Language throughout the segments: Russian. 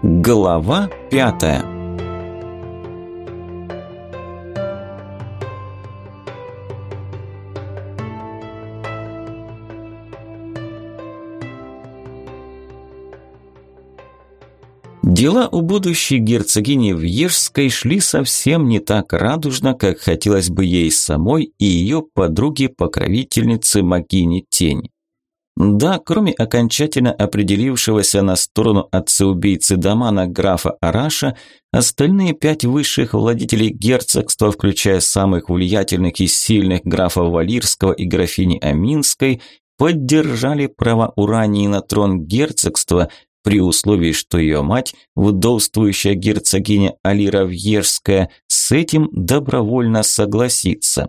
Глава пятая Дела у будущей герцогини Вьежской шли совсем не так радужно, как хотелось бы ей самой и ее подруге-покровительнице Магини Тень. Да, кроме окончательно определившегося на сторону отца-убийцы Дамана графа Араша, остальные пять высших владетелей герцогства, включая самых влиятельных и сильных графа Валирского и графини Аминской, поддержали право Урании на трон герцогства при условии, что ее мать, вдовствующая герцогиня Алира Вьежская, с этим добровольно согласится.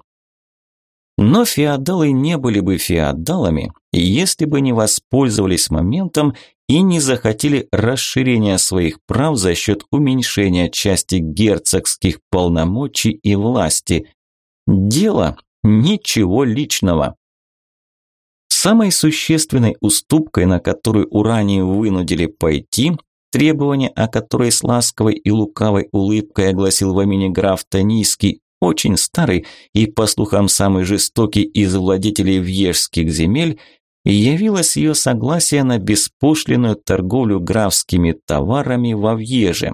Но феодалы не были бы феодалами, если бы не воспользовались моментом и не захотели расширения своих прав за счет уменьшения части герцогских полномочий и власти. Дело ничего личного. Самой существенной уступкой, на которую Уранию вынудили пойти, требование о которой с ласковой и лукавой улыбкой огласил в имени граф Танийский, очень старый и, по слухам, самый жестокий из владетелей вьежских земель, явилось ее согласие на беспошлинную торговлю графскими товарами во Вьеже.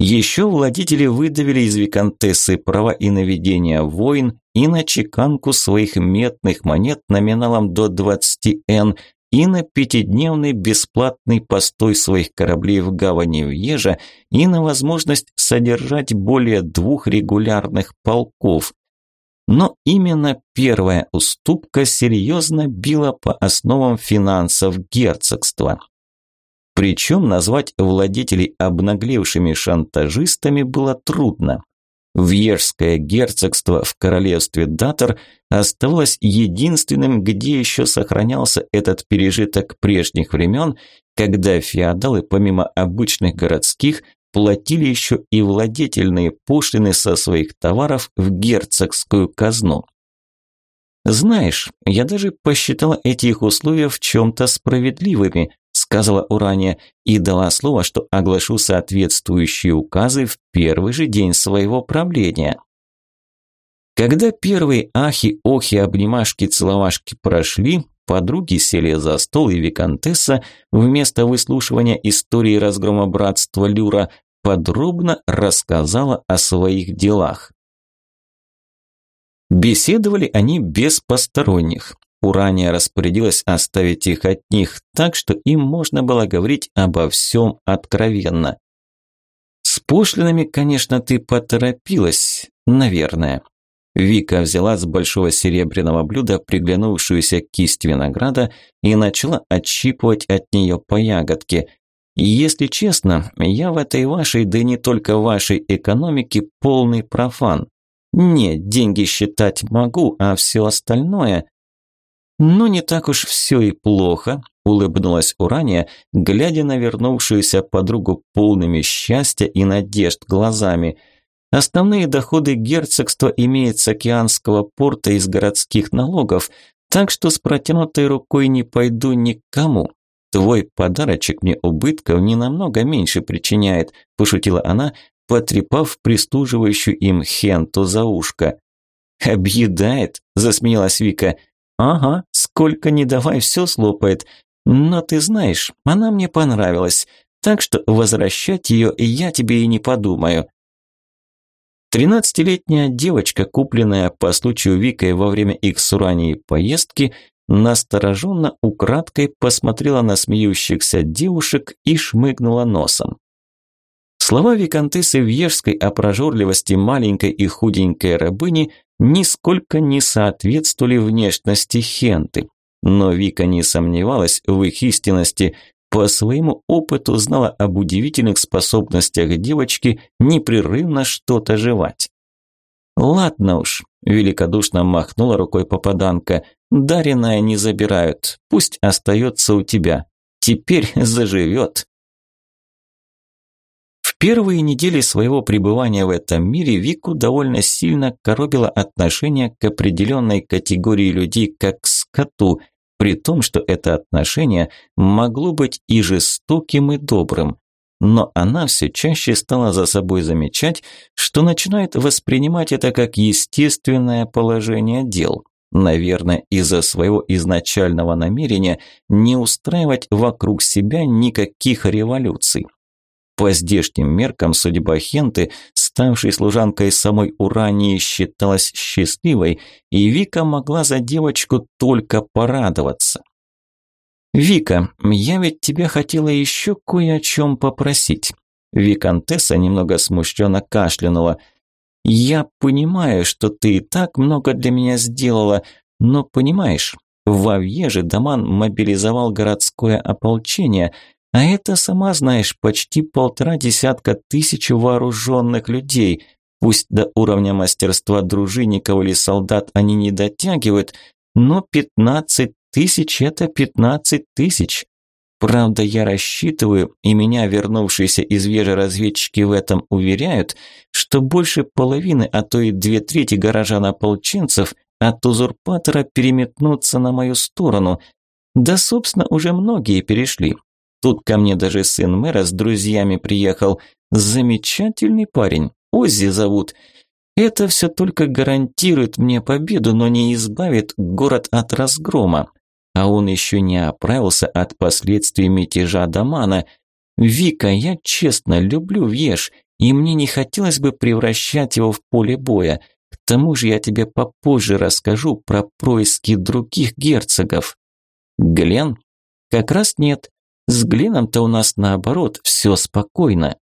Еще владетели выдавили из виконтессы права и на ведение войн, и на чеканку своих медных монет номиналом до 20 н, и на пятидневный бесплатный постой своих кораблей в гавани Вьежа и на возможность содержать более двух регулярных полков. Но именно первая уступка серьезно била по основам финансов герцогства. Причем назвать владетелей обнаглевшими шантажистами было трудно. Вьежское герцогство в королевстве Датор оставалось единственным, где еще сохранялся этот пережиток прежних времен, когда феодалы помимо обычных городских платили еще и владетельные пошлины со своих товаров в герцогскую казну. Знаешь, я даже посчитала эти их условия в чем-то справедливыми, сказала Урания и дала слово, что оглашу соответствующие указы в первый же день своего правления. Когда первые ахи, охи, обнимашки, целовашки прошли, подруги сели за стол, и виконтесса вместо выслушивания истории разгрома братства Люра подробно рассказала о своих делах. Беседовали они без посторонних. Урания распорядилась оставить их от них, так что им можно было говорить обо всем откровенно. С пошлинами, конечно, ты поторопилась, наверное. Вика взяла с большого серебряного блюда приглянувшуюся кисть винограда и начала отщипывать от нее по ягодке. Если честно, я в этой вашей, да не только вашей экономике полный профан. Нет, деньги считать могу, а все остальное... «Ну, не так уж все и плохо», – улыбнулась Урания, глядя на вернувшуюся подругу полными счастья и надежд глазами. «Основные доходы герцогства имеют с океанского порта из городских налогов, так что с протянутой рукой не пойду никому. Твой подарочек мне убытков не намного меньше причиняет», – пошутила она, потрепав прислуживающую им Хенту за ушко. «Объедает», – засмеялась Вика. «Ага, сколько не давай, все слопает. Но ты знаешь, она мне понравилась, так что возвращать ее я тебе и не подумаю». Тринадцатилетняя девочка, купленная по случаю Викой во время их с Уранией поездки, настороженно украдкой посмотрела на смеющихся девушек и шмыгнула носом. Слова виконтессы Вьежской о прожорливости маленькой и худенькой рабыни нисколько не соответствовали внешности Хенты. Но Вика не сомневалась в их истинности, по своему опыту знала об удивительных способностях девочки непрерывно что-то жевать. «Ладно уж», – великодушно махнула рукой попаданка, – «дареное не забирают, пусть остается у тебя. Теперь заживет» первые недели своего пребывания в этом мире Вику довольно сильно коробило отношение к определенной категории людей как к скоту, при том, что это отношение могло быть и жестоким, и добрым. но она все чаще стала за собой замечать, что начинает воспринимать это как естественное положение дел. Наверное, из-за своего изначального намерения не устраивать вокруг себя никаких революций. По здешним меркам судьба Хенты, ставшей служанкой самой Урании, считалась счастливой, и Вика могла за девочку только порадоваться. «Вика, я ведь тебя хотела еще кое о чем попросить». Викантесса немного смущенно кашлянула. «Я понимаю, что ты и так много для меня сделала, но понимаешь, в Авьеже Даман мобилизовал городское ополчение, а это, сама знаешь, почти полтора десятка тысяч вооруженных людей. Пусть до уровня мастерства дружинников или солдат они не дотягивают, но пятнадцать тысяч – это пятнадцать тысяч. Правда, я рассчитываю, и меня вернувшиеся из вежи разведчики в этом уверяют, что больше половины, а то и две трети горожан-ополченцев от узурпатора переметнутся на мою сторону. Да, собственно, уже многие перешли. Тут ко мне даже сын мэра с друзьями приехал. Замечательный парень, Оззи зовут. Это все только гарантирует мне победу, но не избавит город от разгрома а он еще не оправился от последствий мятежа Дамана. Вика, я честно люблю Веш, и мне не хотелось бы превращать его в поле боя. К тому же я тебе попозже расскажу про происки других герцогов. Глен? Как раз нет. С Гленом-то у нас наоборот, все спокойно.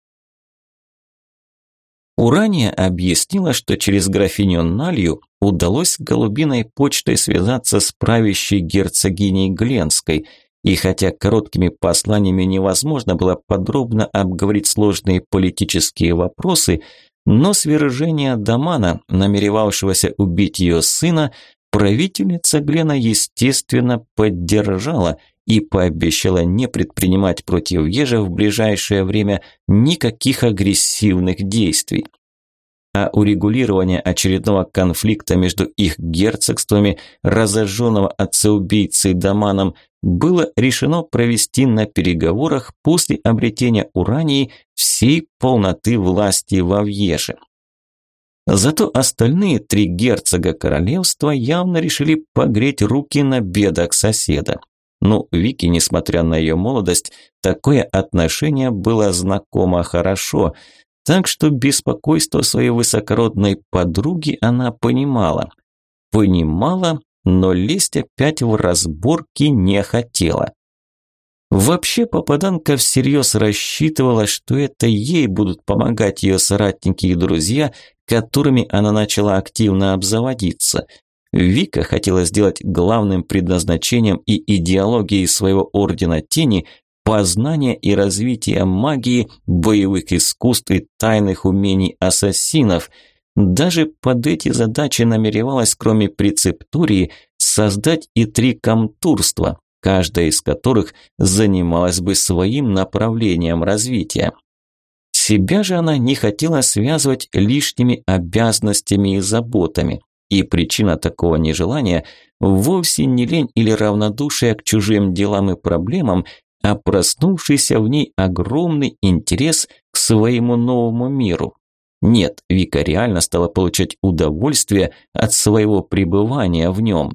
Урания объяснила, что через графиню Налью удалось голубиной почтой связаться с правящей герцогиней Гленской, и хотя короткими посланиями невозможно было подробно обговорить сложные политические вопросы, но свержение Дамана, намеревавшегося убить ее сына, правительница Глена, естественно, поддержала и пообещала не предпринимать против Ежа в ближайшее время никаких агрессивных действий а урегулирование очередного конфликта между их герцогствами, разожженного отца-убийцей Даманом, было решено провести на переговорах после обретения Урании всей полноты власти в Авьеше. Зато остальные три герцога королевства явно решили погреть руки на бедах соседа. Ну, Вики, несмотря на ее молодость, такое отношение было знакомо хорошо – так что беспокойство своей высокородной подруги она понимала. Понимала, но лезть опять в разборки не хотела. Вообще попаданка всерьез рассчитывала, что это ей будут помогать ее соратники и друзья, которыми она начала активно обзаводиться. Вика хотела сделать главным предназначением и идеологией своего Ордена Тени познание и развитие магии, боевых искусств и тайных умений ассасинов. Даже под эти задачи намеревалась, кроме прецептурии, создать и три комтурства, каждая из которых занималась бы своим направлением развития. Себя же она не хотела связывать лишними обязанностями и заботами. И причина такого нежелания вовсе не лень или равнодушие к чужим делам и проблемам, а проснувшийся в ней огромный интерес к своему новому миру. Нет, Вика реально стала получать удовольствие от своего пребывания в нем.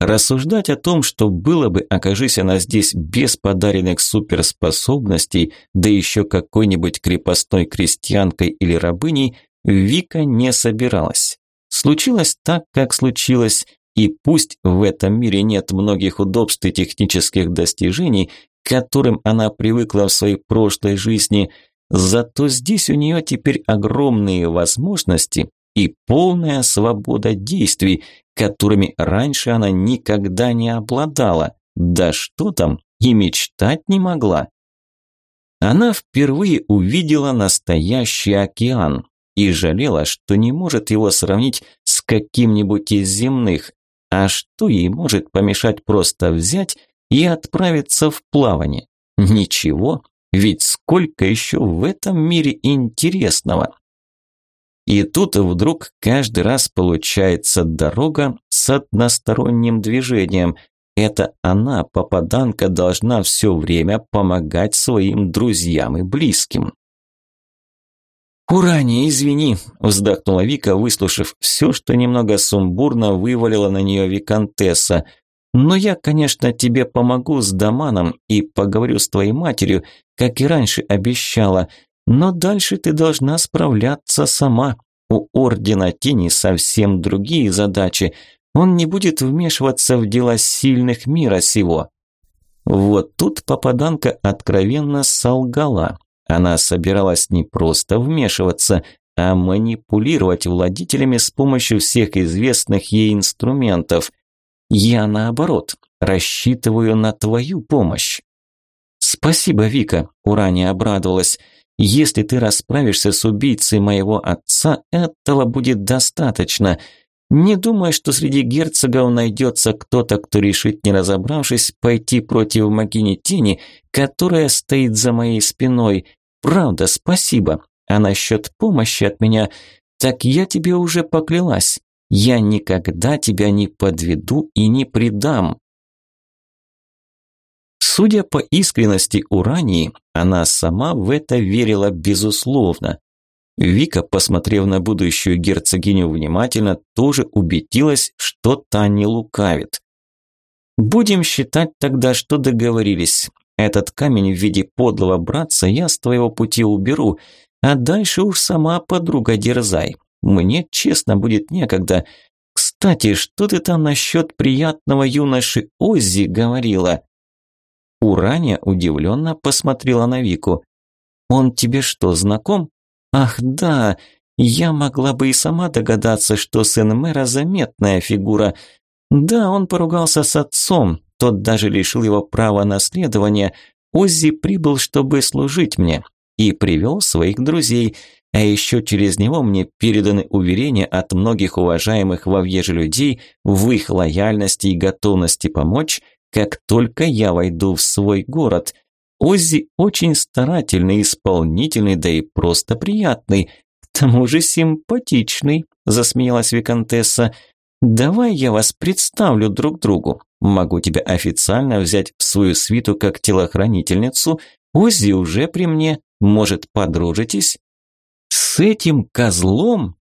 Рассуждать о том, что было бы, окажись она здесь без подаренных суперспособностей, да еще какой-нибудь крепостной крестьянкой или рабыней, Вика не собиралась. Случилось так, как случилось, и пусть в этом мире нет многих удобств и технических достижений, к которым она привыкла в своей прошлой жизни, зато здесь у нее теперь огромные возможности и полная свобода действий, которыми раньше она никогда не обладала. Да что там, и мечтать не могла. Она впервые увидела настоящий океан и жалела, что не может его сравнить с каким-нибудь из земных, а что ей может помешать просто взять и отправиться в плавание? Ничего, ведь сколько еще в этом мире интересного. И тут вдруг каждый раз получается дорога с односторонним движением, Это она, попаданка, должна все время помогать своим друзьям и близким. «Урания, извини», – вздохнула Вика, выслушав все, что немного сумбурно вывалила на нее Викантесса. «Но я, конечно, тебе помогу с Даманом и поговорю с твоей матерью, как и раньше обещала, но дальше ты должна справляться сама. У Ордена Тени совсем другие задачи. Он не будет вмешиваться в дела сильных мира сего». Вот тут попаданка откровенно солгала. Она собиралась не просто вмешиваться, а манипулировать владителями с помощью всех известных ей инструментов. Я, наоборот, рассчитываю на твою помощь. Спасибо, Вика, Урания обрадовалась. Если ты расправишься с убийцей моего отца, этого будет достаточно. Не думаю, что среди герцогов найдется кто-то, кто решит, не разобравшись, пойти против Магини Тени, которая стоит за моей спиной. Правда, спасибо. А насчет помощи от меня, так я тебе уже поклялась. Я никогда тебя не подведу и не предам. Судя по искренности Урании, она сама в это верила безусловно. Вика, посмотрев на будущую герцогиню внимательно, тоже убедилась, что та не лукавит. «Будем считать тогда, что договорились. Этот камень в виде подлого братца я с твоего пути уберу, а дальше уж сама подруга дерзай. Мне честно будет некогда. Кстати, что ты там насчет приятного юноши Оззи говорила?» Ураня удивленно посмотрела на Вику. «Он тебе что, знаком?» Ах да, я могла бы и сама догадаться, что сын мэра заметная фигура. Да, он поругался с отцом, тот даже лишил его права наследования. Оззи прибыл, чтобы служить мне, и привел своих друзей, а еще через него мне переданы уверения от многих уважаемых во въеже людей в их лояльности и готовности помочь, как только я войду в свой город. Оззи очень старательный, исполнительный, да и просто приятный. К тому же симпатичный, засмеялась Викантесса. Давай я вас представлю друг другу. Могу тебя официально взять в свою свиту как телохранительницу. Оззи уже при мне. Может, подружитесь? С этим козлом?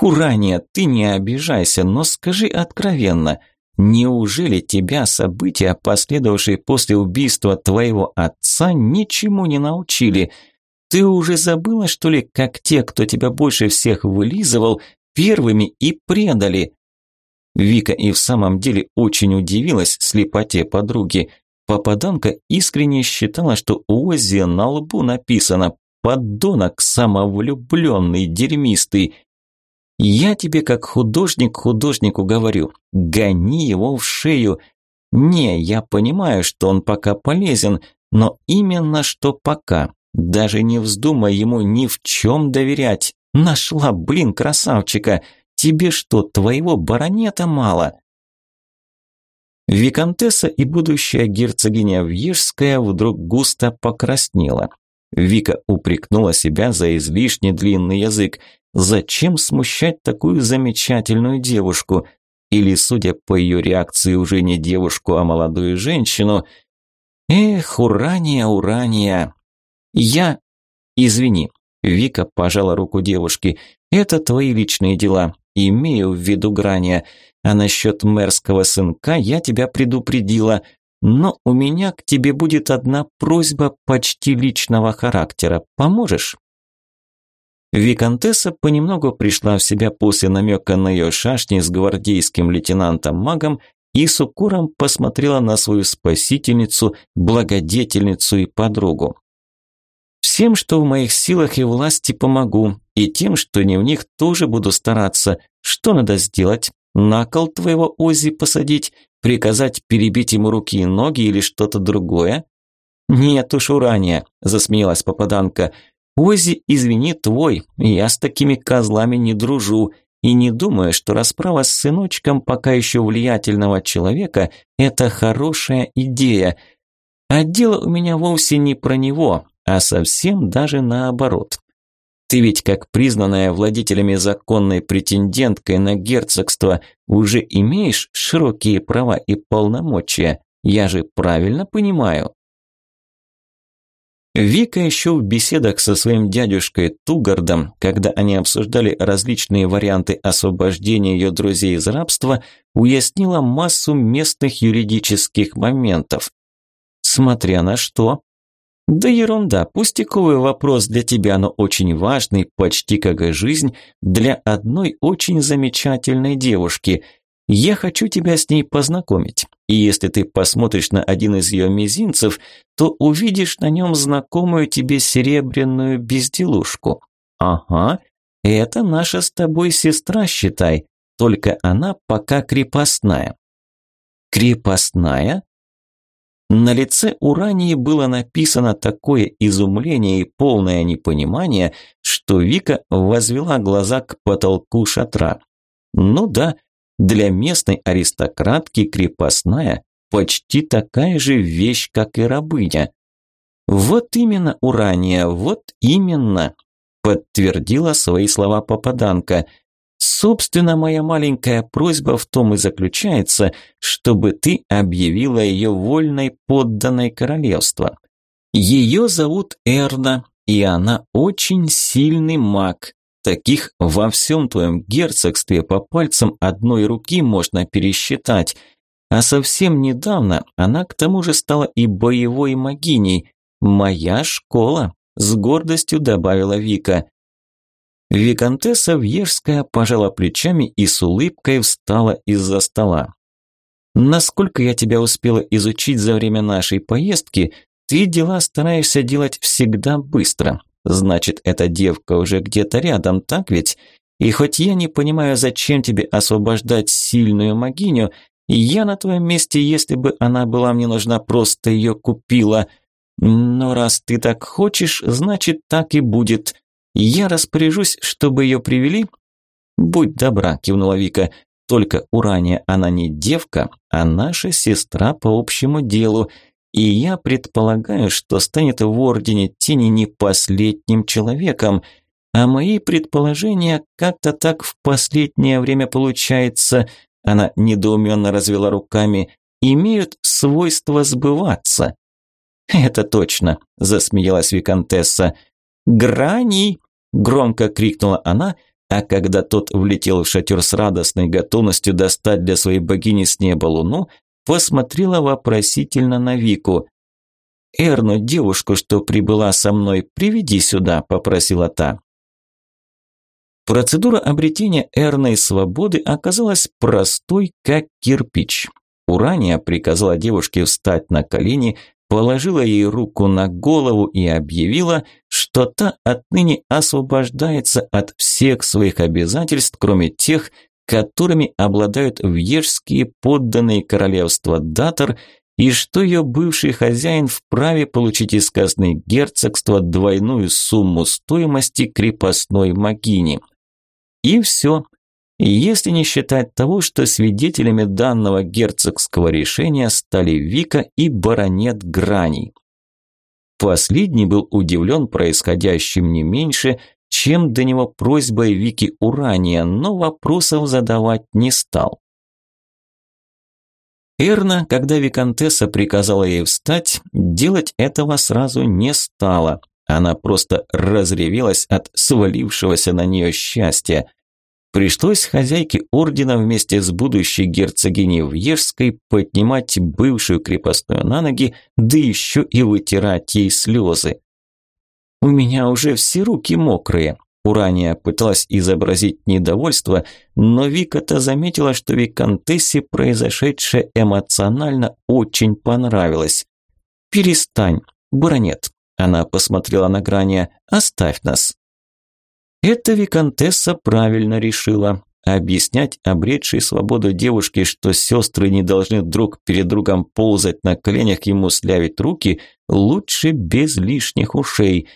Урания, ты не обижайся, но скажи откровенно – Неужели тебя события, последовавшие после убийства твоего отца, ничему не научили? Ты уже забыла, что ли, как те, кто тебя больше всех вылизывал, первыми и предали?» Вика и в самом деле очень удивилась слепоте подруги. Попаданка искренне считала, что у Оззи на лбу написано «Подонок самовлюбленный, дерьмистый», я тебе как художник художнику говорю, гони его в шею. Не, я понимаю, что он пока полезен, но именно что пока. Даже не вздумай ему ни в чем доверять. Нашла, блин, красавчика. Тебе что, твоего баронета мало? Викантесса и будущая герцогиня Вьежская вдруг густо покраснела. Вика упрекнула себя за излишне длинный язык. Зачем смущать такую замечательную девушку? Или, судя по ее реакции, уже не девушку, а молодую женщину? Эх, Урания, Урания. Я... Извини. Вика пожала руку девушки. Это твои личные дела. Имею в виду Грания. А насчет мэрского сынка я тебя предупредила. Но у меня к тебе будет одна просьба почти личного характера. Поможешь? Викантесса понемногу пришла в себя после намека на ее шашни с гвардейским лейтенантом-магом и с укором посмотрела на свою спасительницу, благодетельницу и подругу. «Всем, что в моих силах и власти, помогу, и тем, что не в них, тоже буду стараться. Что надо сделать? На кол твоего Ози посадить? Приказать перебить ему руки и ноги или что-то другое?» «Нет уж, Урания», – засмеялась попаданка, – Ози, извини, твой, я с такими козлами не дружу и не думаю, что расправа с сыночком пока еще влиятельного человека – это хорошая идея. А дело у меня вовсе не про него, а совсем даже наоборот. Ты ведь как признанная владетелями законной претенденткой на герцогство уже имеешь широкие права и полномочия. Я же правильно понимаю?» Вика еще в беседах со своим дядюшкой Тугардом, когда они обсуждали различные варианты освобождения ее друзей из рабства, уяснила массу местных юридических моментов. Смотря на что. Да ерунда, пустяковый вопрос для тебя, но очень важный, почти как и жизнь, для одной очень замечательной девушки – я хочу тебя с ней познакомить. И если ты посмотришь на один из ее мизинцев, то увидишь на нем знакомую тебе серебряную безделушку. Ага, это наша с тобой сестра, считай, только она пока крепостная. Крепостная? На лице Урании было написано такое изумление и полное непонимание, что Вика возвела глаза к потолку шатра. Ну да, для местной аристократки крепостная почти такая же вещь, как и рабыня. Вот именно, Урания, вот именно, подтвердила свои слова попаданка. Собственно, моя маленькая просьба в том и заключается, чтобы ты объявила ее вольной подданной королевства. Ее зовут Эрна, и она очень сильный маг. Таких во всем твоем герцогстве по пальцам одной руки можно пересчитать. А совсем недавно она к тому же стала и боевой магиней. Моя школа, с гордостью добавила Вика. Викантесса Вьежская пожала плечами и с улыбкой встала из-за стола. Насколько я тебя успела изучить за время нашей поездки, ты дела стараешься делать всегда быстро. Значит, эта девка уже где-то рядом, так ведь? И хоть я не понимаю, зачем тебе освобождать сильную магиню, я на твоем месте, если бы она была мне нужна, просто ее купила. Но раз ты так хочешь, значит, так и будет. Я распоряжусь, чтобы ее привели. Будь добра, кивнула Вика. Только Урания она не девка, а наша сестра по общему делу – и я предполагаю, что станет в Ордене Тени не последним человеком, а мои предположения как-то так в последнее время получается, она недоуменно развела руками, имеют свойство сбываться. «Это точно», – засмеялась Викантесса. «Грани!» – громко крикнула она, а когда тот влетел в шатер с радостной готовностью достать для своей богини с неба луну, посмотрела вопросительно на Вику. «Эрну, девушку, что прибыла со мной, приведи сюда», – попросила та. Процедура обретения эрной свободы оказалась простой, как кирпич. Урания приказала девушке встать на колени, положила ей руку на голову и объявила, что та отныне освобождается от всех своих обязательств, кроме тех, которыми обладают вьежские подданные королевства Датор, и что ее бывший хозяин вправе получить из казны герцогства двойную сумму стоимости крепостной магини. И все. Если не считать того, что свидетелями данного герцогского решения стали Вика и баронет Граней. Последний был удивлен происходящим не меньше, чем до него просьбой Вики Урания, но вопросов задавать не стал. Эрна, когда Викантесса приказала ей встать, делать этого сразу не стала. Она просто разревелась от свалившегося на нее счастья. Пришлось хозяйке ордена вместе с будущей герцогиней Вьежской поднимать бывшую крепостную на ноги, да еще и вытирать ей слезы. «У меня уже все руки мокрые». Урания пыталась изобразить недовольство, но Вика-то заметила, что Викантессе произошедшее эмоционально очень понравилось. «Перестань, баронет», – она посмотрела на Грания, – «оставь нас». Это Викантесса правильно решила. Объяснять обретшей свободу девушке, что сестры не должны друг перед другом ползать на коленях ему слявить руки, лучше без лишних ушей.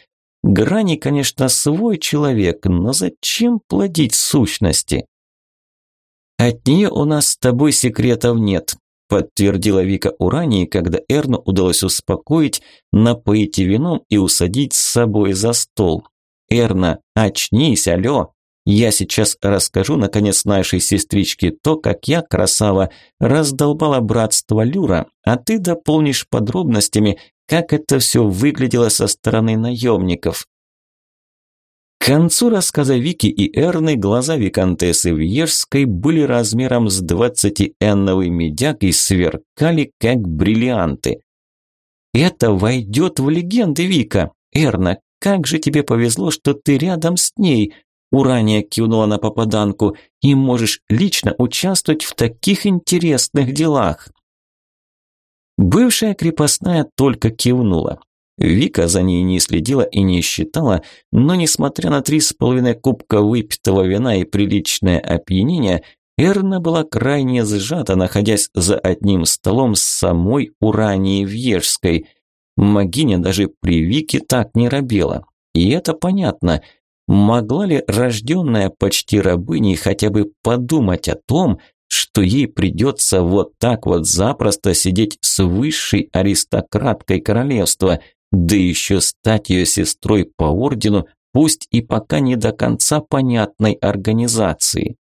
Грани, конечно, свой человек, но зачем плодить сущности? От нее у нас с тобой секретов нет, подтвердила Вика Урании, когда Эрну удалось успокоить, напоить вином и усадить с собой за стол. Эрна, очнись, алло! Я сейчас расскажу, наконец, нашей сестричке то, как я, красава, раздолбала братство Люра, а ты дополнишь подробностями, как это все выглядело со стороны наемников. К концу рассказа Вики и Эрны глаза виконтессы Вьежской были размером с двадцатиэнновый медяк и сверкали, как бриллианты. «Это войдет в легенды, Вика! Эрна, как же тебе повезло, что ты рядом с ней!» Урания кивнула на попаданку. «И можешь лично участвовать в таких интересных делах». Бывшая крепостная только кивнула. Вика за ней не следила и не считала, но несмотря на три с половиной кубка выпитого вина и приличное опьянение, Эрна была крайне сжата, находясь за одним столом с самой Уранией Вьежской. Магиня даже при Вике так не робела. И это понятно – Могла ли рожденная почти рабыней хотя бы подумать о том, что ей придется вот так вот запросто сидеть с высшей аристократкой королевства, да еще стать ее сестрой по ордену, пусть и пока не до конца понятной организации.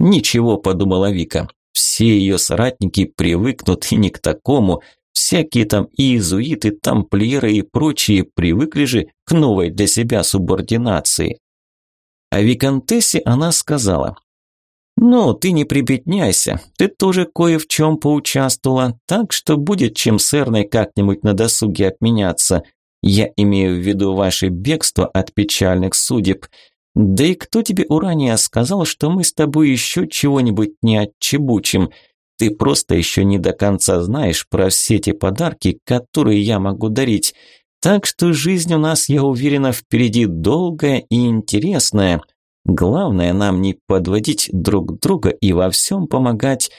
«Ничего», – подумала Вика, – «все ее соратники привыкнут и не к такому, Всякие там иезуиты, тамплиеры и прочие привыкли же к новой для себя субординации. А Викантессе она сказала, «Ну, ты не прибедняйся, ты тоже кое в чем поучаствовала, так что будет чем с Эрной как-нибудь на досуге обменяться. Я имею в виду ваше бегство от печальных судеб. Да и кто тебе, Урания, сказал, что мы с тобой еще чего-нибудь не отчебучим?» Ты просто еще не до конца знаешь про все те подарки, которые я могу дарить. Так что жизнь у нас, я уверена, впереди долгая и интересная. Главное нам не подводить друг друга и во всем помогать.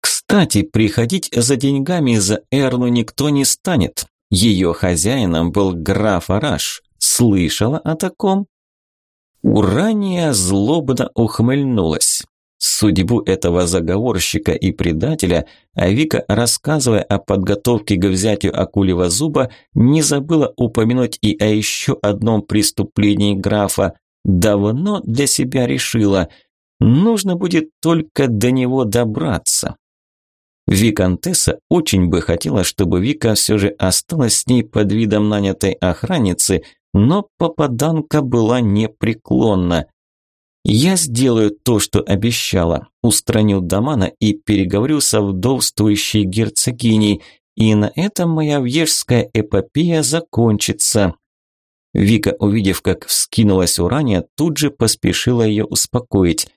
Кстати, приходить за деньгами за Эрну никто не станет. Ее хозяином был граф Араш. Слышала о таком? Урания злобно ухмыльнулась. Судьбу этого заговорщика и предателя Авика, рассказывая о подготовке к взятию акулего зуба, не забыла упомянуть и о еще одном преступлении графа. Давно для себя решила, нужно будет только до него добраться. Викантесса очень бы хотела, чтобы Вика все же осталась с ней под видом нанятой охранницы, но попаданка была непреклонна. «Я сделаю то, что обещала», – устранил Дамана и переговорю со вдовствующей герцогиней, и на этом моя вьежская эпопея закончится. Вика, увидев, как вскинулась Урания, тут же поспешила ее успокоить.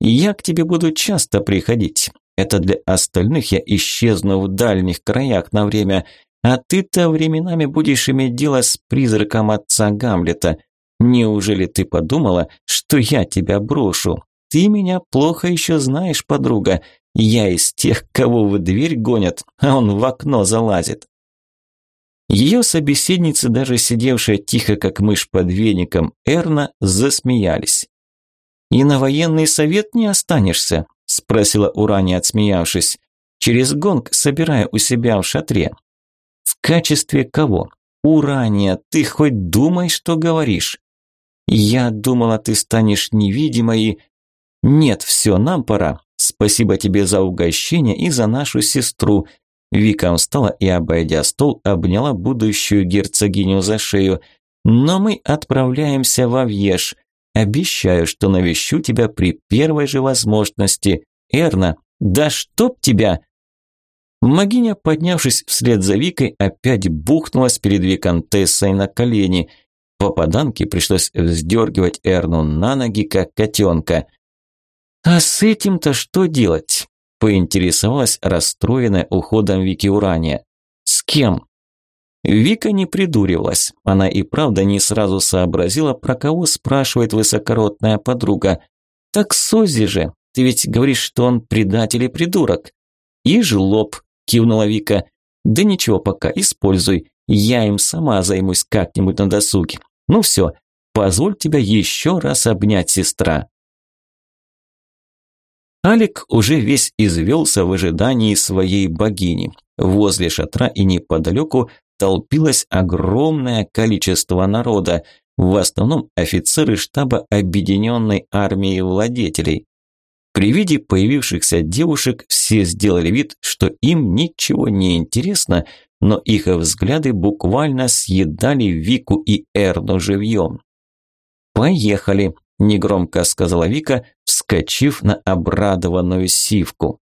«Я к тебе буду часто приходить. Это для остальных я исчезну в дальних краях на время, а ты-то временами будешь иметь дело с призраком отца Гамлета. Неужели ты подумала, что я тебя брошу? Ты меня плохо еще знаешь, подруга. Я из тех, кого в дверь гонят, а он в окно залазит. Ее собеседницы, даже сидевшая тихо, как мышь под веником, Эрна, засмеялись. «И на военный совет не останешься?» – спросила Урания, отсмеявшись. «Через гонг собирая у себя в шатре». «В качестве кого?» «Урания, ты хоть думай, что говоришь?» Я думала, ты станешь невидимой. Нет, все, нам пора. Спасибо тебе за угощение и за нашу сестру. Вика встала и, обойдя стол, обняла будущую герцогиню за шею. Но мы отправляемся во Вьеж. Обещаю, что навещу тебя при первой же возможности. Эрна, да чтоб тебя!» Магиня, поднявшись вслед за Викой, опять бухнулась перед Викантессой на колени. Попаданке пришлось вздергивать Эрну на ноги, как котенка. «А с этим-то что делать?» – поинтересовалась расстроенная уходом Вики Урания. «С кем?» Вика не придуривалась. Она и правда не сразу сообразила, про кого спрашивает высокородная подруга. «Так Сози же! Ты ведь говоришь, что он предатель и придурок!» «И жлоб!» – кивнула Вика. «Да ничего пока, используй. Я им сама займусь как-нибудь на досуге. Ну все, позволь тебя еще раз обнять, сестра. Алик уже весь извелся в ожидании своей богини. Возле шатра и неподалеку толпилось огромное количество народа. в основном офицеры штаба Объединенной армии владетелей. При виде появившихся девушек все сделали вид, что им ничего не интересно, но их взгляды буквально съедали Вику и Эрну живьем. «Поехали», – негромко сказала Вика, вскочив на обрадованную сивку.